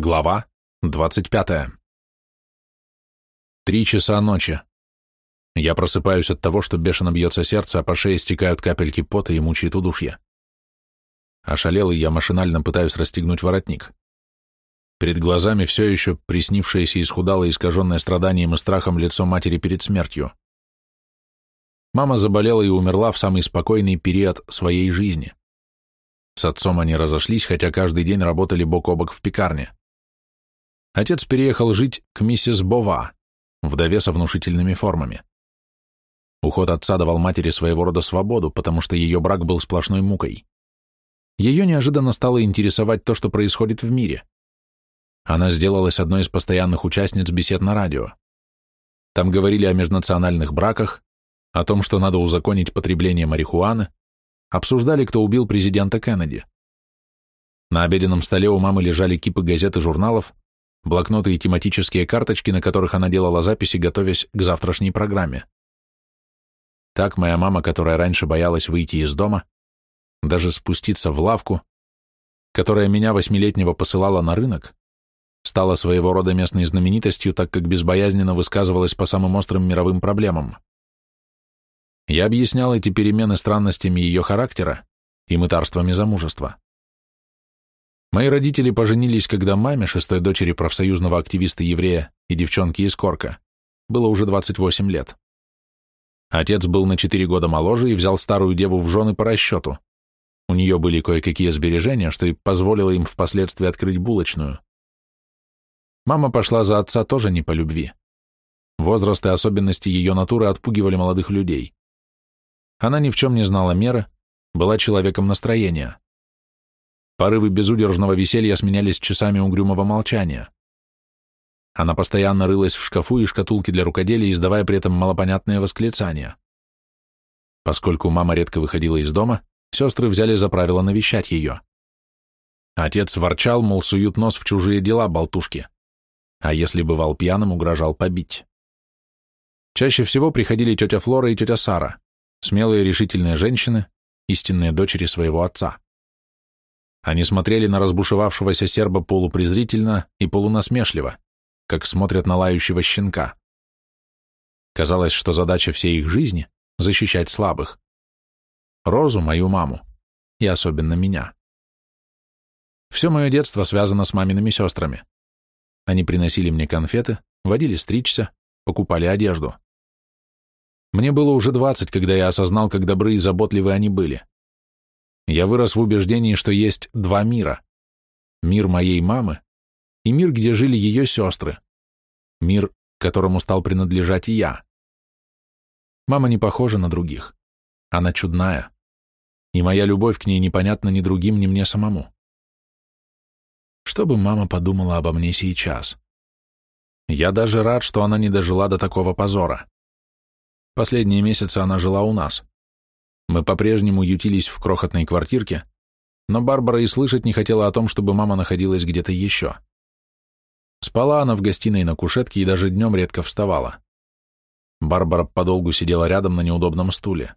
Глава 25. Три часа ночи. Я просыпаюсь от того, что бешено бьется сердце, а по шее стекают капельки пота и мучает удушье. Ошалелый я машинально пытаюсь расстегнуть воротник. Перед глазами все еще приснившееся исхудалое, искаженное страданием и страхом лицо матери перед смертью. Мама заболела и умерла в самый спокойный период своей жизни. С отцом они разошлись, хотя каждый день работали бок о бок в пекарне. Отец переехал жить к миссис Бова, вдове со внушительными формами. Уход отца давал матери своего рода свободу, потому что ее брак был сплошной мукой. Ее неожиданно стало интересовать то, что происходит в мире. Она сделалась одной из постоянных участниц бесед на радио. Там говорили о межнациональных браках, о том, что надо узаконить потребление марихуаны, обсуждали, кто убил президента Кеннеди. На обеденном столе у мамы лежали кипы газет и журналов, блокноты и тематические карточки, на которых она делала записи, готовясь к завтрашней программе. Так моя мама, которая раньше боялась выйти из дома, даже спуститься в лавку, которая меня восьмилетнего посылала на рынок, стала своего рода местной знаменитостью, так как безбоязненно высказывалась по самым острым мировым проблемам. Я объяснял эти перемены странностями ее характера и мытарствами замужества. Мои родители поженились, когда маме, шестой дочери профсоюзного активиста-еврея и девчонки из Корка, было уже 28 лет. Отец был на 4 года моложе и взял старую деву в жены по расчету. У нее были кое-какие сбережения, что и позволило им впоследствии открыть булочную. Мама пошла за отца тоже не по любви. Возраст и особенности ее натуры отпугивали молодых людей. Она ни в чем не знала меры, была человеком настроения. Порывы безудержного веселья сменялись часами угрюмого молчания. Она постоянно рылась в шкафу и шкатулке для рукоделия, издавая при этом малопонятные восклицания. Поскольку мама редко выходила из дома, сестры взяли за правило навещать ее. Отец ворчал, мол, суют нос в чужие дела болтушки, а если бывал пьяным, угрожал побить. Чаще всего приходили тетя Флора и тетя Сара, смелые решительные женщины, истинные дочери своего отца. Они смотрели на разбушевавшегося серба полупрезрительно и полунасмешливо, как смотрят на лающего щенка. Казалось, что задача всей их жизни — защищать слабых. Розу, мою маму, и особенно меня. Все мое детство связано с мамиными сестрами. Они приносили мне конфеты, водили стричься, покупали одежду. Мне было уже двадцать, когда я осознал, как добры и заботливы они были. Я вырос в убеждении, что есть два мира. Мир моей мамы и мир, где жили ее сестры. Мир, которому стал принадлежать и я. Мама не похожа на других. Она чудная. И моя любовь к ней непонятна ни другим, ни мне самому. Что бы мама подумала обо мне сейчас? Я даже рад, что она не дожила до такого позора. Последние месяцы она жила у нас. Мы по-прежнему ютились в крохотной квартирке, но Барбара и слышать не хотела о том, чтобы мама находилась где-то еще. Спала она в гостиной на кушетке и даже днем редко вставала. Барбара подолгу сидела рядом на неудобном стуле.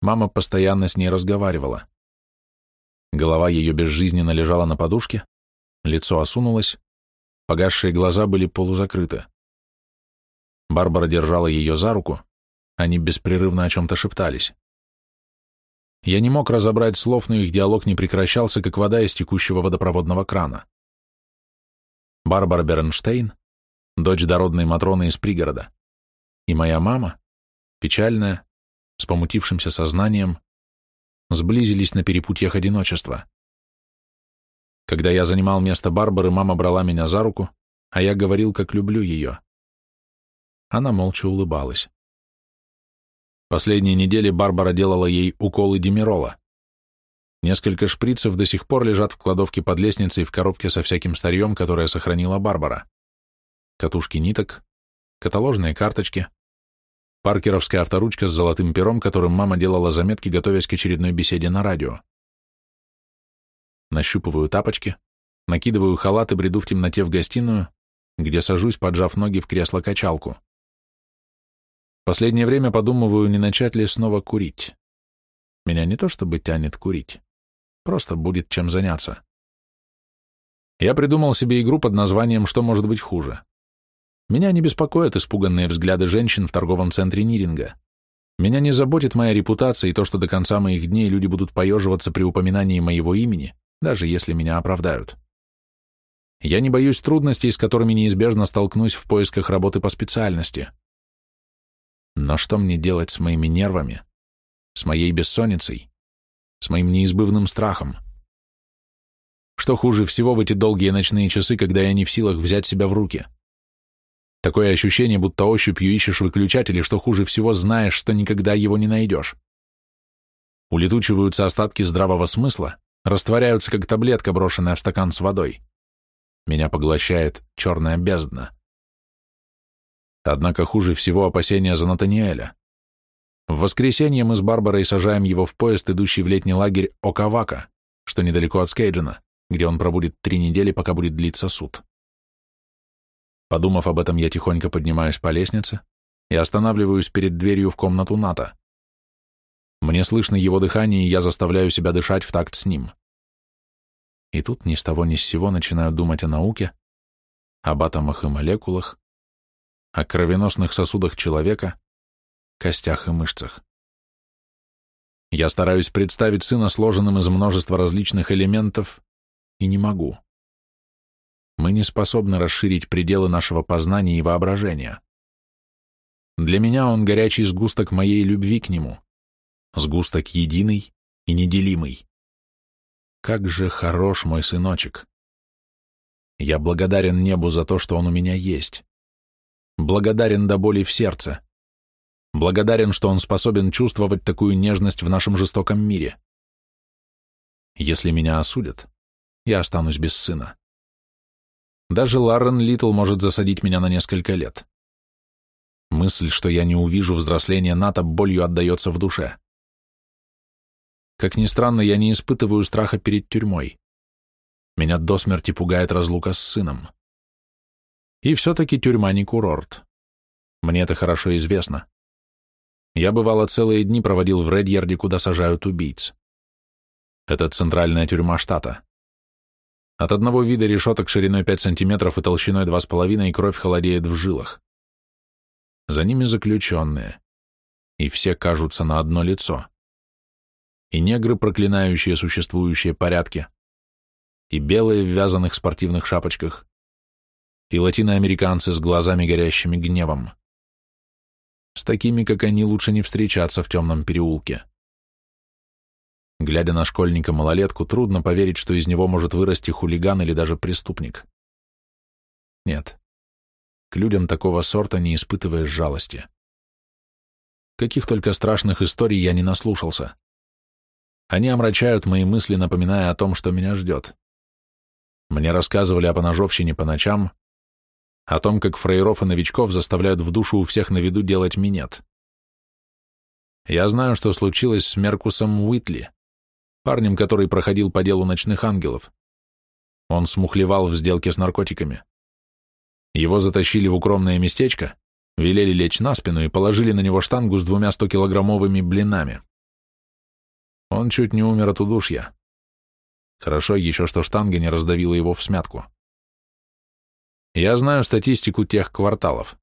Мама постоянно с ней разговаривала. Голова ее безжизненно лежала на подушке, лицо осунулось, погасшие глаза были полузакрыты. Барбара держала ее за руку, они беспрерывно о чем-то шептались. Я не мог разобрать слов, но их диалог не прекращался, как вода из текущего водопроводного крана. Барбара Бернштейн, дочь дородной Матроны из пригорода, и моя мама, печальная, с помутившимся сознанием, сблизились на перепутьях одиночества. Когда я занимал место Барбары, мама брала меня за руку, а я говорил, как люблю ее. Она молча улыбалась. Последние недели Барбара делала ей уколы Демирола. Несколько шприцев до сих пор лежат в кладовке под лестницей в коробке со всяким старьем, которое сохранила Барбара. Катушки ниток, каталожные карточки, паркеровская авторучка с золотым пером, которым мама делала заметки, готовясь к очередной беседе на радио. Нащупываю тапочки, накидываю халат и бреду в темноте в гостиную, где сажусь, поджав ноги в кресло-качалку. Последнее время подумываю, не начать ли снова курить. Меня не то чтобы тянет курить, просто будет чем заняться. Я придумал себе игру под названием «Что может быть хуже?». Меня не беспокоят испуганные взгляды женщин в торговом центре Ниринга. Меня не заботит моя репутация и то, что до конца моих дней люди будут поеживаться при упоминании моего имени, даже если меня оправдают. Я не боюсь трудностей, с которыми неизбежно столкнусь в поисках работы по специальности. Но что мне делать с моими нервами, с моей бессонницей, с моим неизбывным страхом? Что хуже всего в эти долгие ночные часы, когда я не в силах взять себя в руки? Такое ощущение, будто ощупью ищешь выключатель, и что хуже всего, знаешь, что никогда его не найдешь. Улетучиваются остатки здравого смысла, растворяются, как таблетка, брошенная в стакан с водой. Меня поглощает черная бездна. Однако хуже всего опасения за Натаниэля. В воскресенье мы с Барбарой сажаем его в поезд, идущий в летний лагерь Окавака, что недалеко от Скейджена, где он пробудет три недели, пока будет длиться суд. Подумав об этом, я тихонько поднимаюсь по лестнице и останавливаюсь перед дверью в комнату Ната. Мне слышно его дыхание, и я заставляю себя дышать в такт с ним. И тут ни с того ни с сего начинаю думать о науке, об атомах и молекулах, о кровеносных сосудах человека, костях и мышцах. Я стараюсь представить сына сложенным из множества различных элементов и не могу мы не способны расширить пределы нашего познания и воображения. Для меня он горячий сгусток моей любви к нему, сгусток единый и неделимый. Как же хорош мой сыночек! Я благодарен небу за то, что он у меня есть. Благодарен до боли в сердце. Благодарен, что он способен чувствовать такую нежность в нашем жестоком мире. Если меня осудят, я останусь без сына. Даже Ларрен Литл может засадить меня на несколько лет. Мысль, что я не увижу взросления НАТО, болью отдается в душе. Как ни странно, я не испытываю страха перед тюрьмой. Меня до смерти пугает разлука с сыном. И все-таки тюрьма не курорт. Мне это хорошо известно. Я, бывало, целые дни проводил в Редьярде, куда сажают убийц. Это центральная тюрьма штата. От одного вида решеток шириной 5 сантиметров и толщиной 2,5 кровь холодеет в жилах. За ними заключенные, и все кажутся на одно лицо. И негры, проклинающие существующие порядки, и белые в вязаных спортивных шапочках, и латиноамериканцы с глазами горящими гневом. С такими, как они, лучше не встречаться в темном переулке. Глядя на школьника-малолетку, трудно поверить, что из него может вырасти хулиган или даже преступник. Нет, к людям такого сорта не испытываешь жалости. Каких только страшных историй я не наслушался. Они омрачают мои мысли, напоминая о том, что меня ждет. Мне рассказывали о поножовщине по ночам, о том, как фрейров и новичков заставляют в душу у всех на виду делать минет. Я знаю, что случилось с Меркусом Уитли парнем, который проходил по делу ночных ангелов. Он смухлевал в сделке с наркотиками. Его затащили в укромное местечко, велели лечь на спину и положили на него штангу с двумя стокилограммовыми блинами. Он чуть не умер от удушья. Хорошо еще, что штанга не раздавила его в смятку. Я знаю статистику тех кварталов.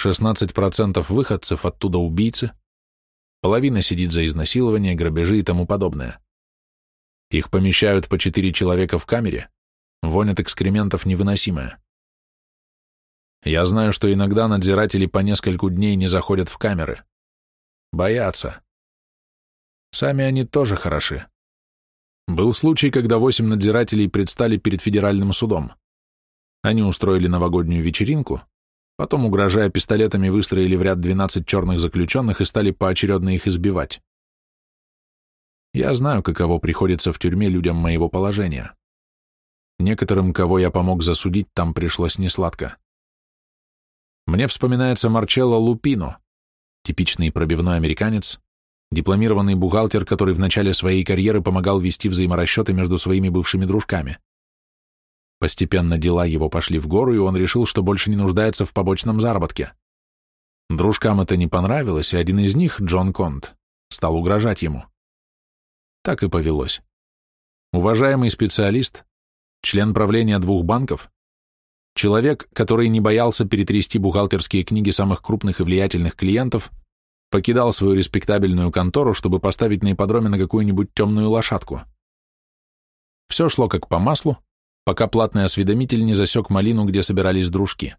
16% выходцев оттуда убийцы, половина сидит за изнасилование, грабежи и тому подобное. Их помещают по четыре человека в камере, вонь от экскрементов невыносимая. Я знаю, что иногда надзиратели по нескольку дней не заходят в камеры. Боятся. Сами они тоже хороши. Был случай, когда восемь надзирателей предстали перед федеральным судом. Они устроили новогоднюю вечеринку, потом, угрожая пистолетами, выстроили в ряд 12 черных заключенных и стали поочередно их избивать. Я знаю, каково приходится в тюрьме людям моего положения. Некоторым, кого я помог засудить, там пришлось несладко. Мне вспоминается Марчелло Лупино, типичный пробивной американец, дипломированный бухгалтер, который в начале своей карьеры помогал вести взаиморасчеты между своими бывшими дружками. Постепенно дела его пошли в гору, и он решил, что больше не нуждается в побочном заработке. Дружкам это не понравилось, и один из них, Джон Конт, стал угрожать ему. Так и повелось. Уважаемый специалист, член правления двух банков, человек, который не боялся перетрясти бухгалтерские книги самых крупных и влиятельных клиентов, покидал свою респектабельную контору, чтобы поставить на ипподроме на какую-нибудь темную лошадку. Все шло как по маслу, пока платный осведомитель не засек малину, где собирались дружки.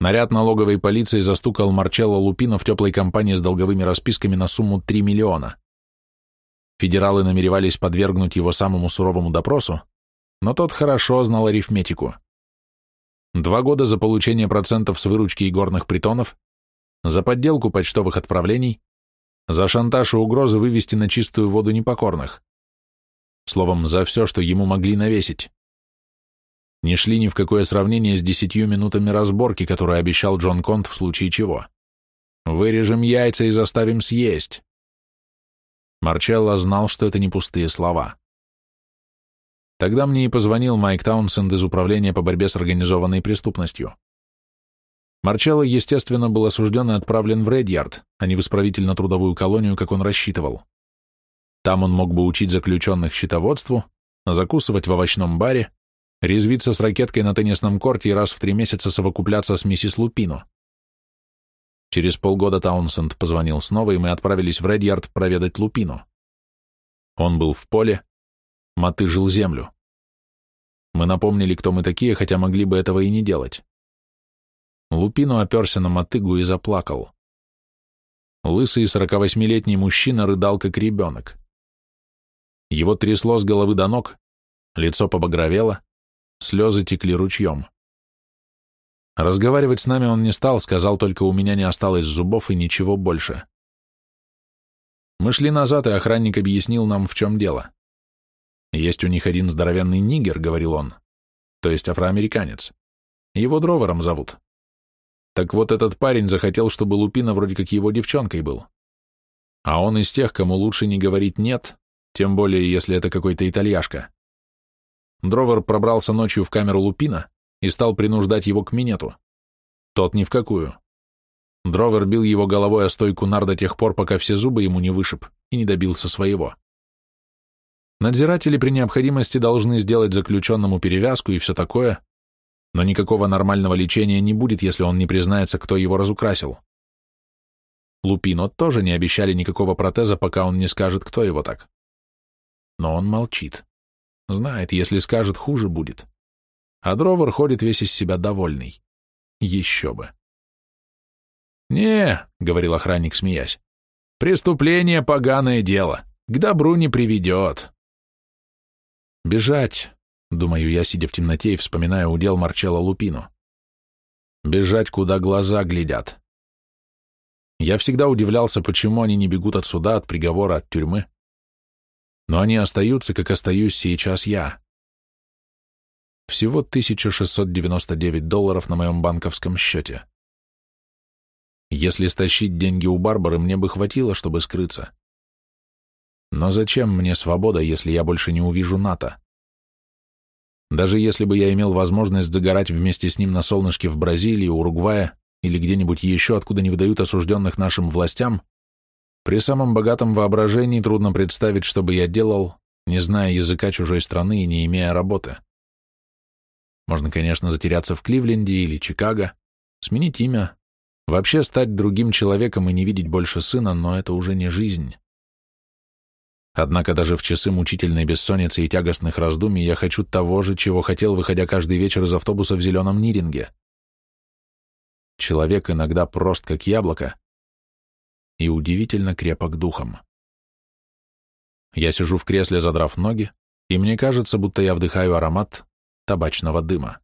Наряд налоговой полиции застукал Марчелло Лупино в теплой компании с долговыми расписками на сумму 3 миллиона. Федералы намеревались подвергнуть его самому суровому допросу, но тот хорошо знал арифметику. Два года за получение процентов с выручки игорных притонов, за подделку почтовых отправлений, за шантаж и угрозы вывести на чистую воду непокорных. Словом, за все, что ему могли навесить. Не шли ни в какое сравнение с десятью минутами разборки, которую обещал Джон Конт в случае чего. «Вырежем яйца и заставим съесть». Марчелло знал, что это не пустые слова. Тогда мне и позвонил Майк Таунсенд из Управления по борьбе с организованной преступностью. Марчелло, естественно, был осужден и отправлен в Редьярд, а не в исправительно-трудовую колонию, как он рассчитывал. Там он мог бы учить заключенных счетоводству, закусывать в овощном баре, резвиться с ракеткой на теннисном корте и раз в три месяца совокупляться с миссис Лупино. Через полгода Таунсенд позвонил снова, и мы отправились в Редьярд проведать Лупину. Он был в поле, мотыжил землю. Мы напомнили, кто мы такие, хотя могли бы этого и не делать. Лупино оперся на мотыгу и заплакал. Лысый сорокавосьмилетний мужчина рыдал, как ребенок. Его трясло с головы до ног, лицо побагровело, слезы текли ручьем. Разговаривать с нами он не стал, сказал только у меня не осталось зубов и ничего больше. Мы шли назад, и охранник объяснил нам, в чем дело. Есть у них один здоровенный нигер, говорил он, то есть афроамериканец. Его Дровером зовут. Так вот этот парень захотел, чтобы Лупина вроде как его девчонкой был. А он из тех, кому лучше не говорить «нет», тем более, если это какой-то итальяшка. Дровер пробрался ночью в камеру Лупина и стал принуждать его к минету. Тот ни в какую. Дровер бил его головой о стойку нар до тех пор, пока все зубы ему не вышиб и не добился своего. Надзиратели при необходимости должны сделать заключенному перевязку и все такое, но никакого нормального лечения не будет, если он не признается, кто его разукрасил. Лупино тоже не обещали никакого протеза, пока он не скажет, кто его так. Но он молчит. Знает, если скажет, хуже будет. А Дровер ходит весь из себя довольный. Еще бы. «Не», — говорил охранник, смеясь, — «преступление — поганое дело, к добру не приведет». «Бежать», — думаю я, сидя в темноте и вспоминая удел Марчелло Лупино. «Бежать, куда глаза глядят». Я всегда удивлялся, почему они не бегут от суда, от приговора, от тюрьмы но они остаются, как остаюсь сейчас я. Всего 1699 долларов на моем банковском счете. Если стащить деньги у Барбары, мне бы хватило, чтобы скрыться. Но зачем мне свобода, если я больше не увижу НАТО? Даже если бы я имел возможность загорать вместе с ним на солнышке в Бразилии, Уругвае или где-нибудь еще, откуда не выдают осужденных нашим властям, при самом богатом воображении трудно представить, что бы я делал, не зная языка чужой страны и не имея работы. Можно, конечно, затеряться в Кливленде или Чикаго, сменить имя, вообще стать другим человеком и не видеть больше сына, но это уже не жизнь. Однако даже в часы мучительной бессонницы и тягостных раздумий я хочу того же, чего хотел, выходя каждый вечер из автобуса в зеленом Ниринге. Человек иногда прост, как яблоко, и удивительно крепок духом. Я сижу в кресле, задрав ноги, и мне кажется, будто я вдыхаю аромат табачного дыма.